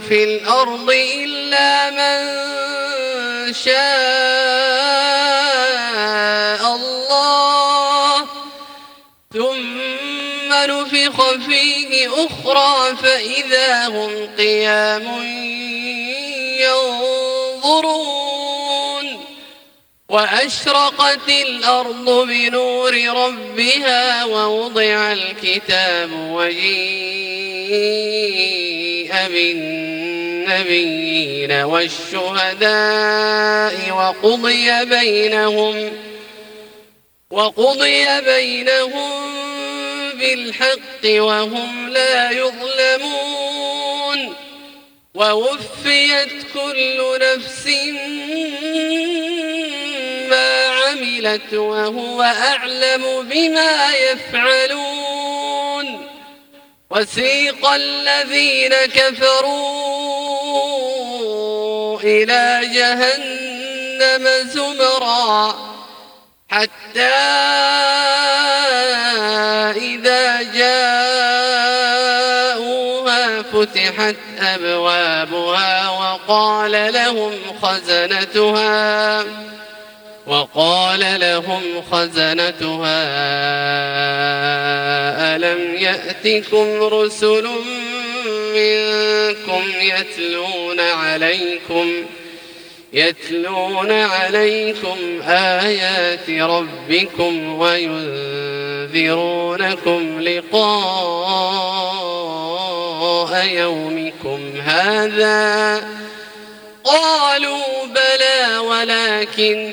في الأرض إلا من شاء الله. ثم نفخ فيه أخرى فإذا هم قيام ينظرون. وأشرقت الأرض بنور ربها ووضع الكتاب وجيء بالنبيين والشهداء وقضي بينهم وقضي بينهم بالحق وهم لا يظلمون ووفيت كل نفس ما عملت وهو أعلم بما يفعلون وسيق الذين كفروا إلى جهنم زمرا حتى إذا جاءوها فتحت أبوابها وقال لهم خزنتها وقال لهم خزنتها ألم يأتكم رسل منكم يتلون عليكم يتلون عليكم آيات ربكم وينذرونكم لقاء يومكم هذا؟ قالوا بلى ولكن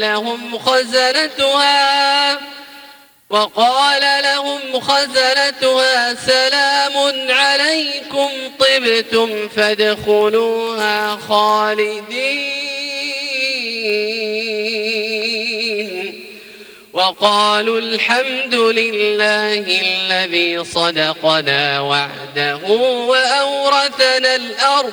لهم خزنتها وقال لهم خزنتها سلام عليكم طبتم فادخلوها خالدين. وقالوا الحمد لله الذي صدقنا وعده وأورثنا الأرض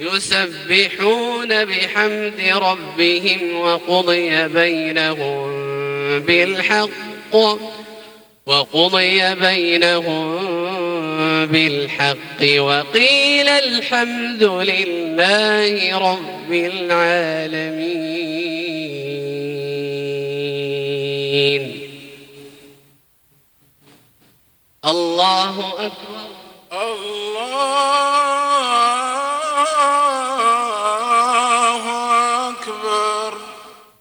يسبحون بحمد ربهم وقضي بينهم بالحق وقضي بينهم بالحق وقيل الحمد لله رب العالمين. الله أكبر. الله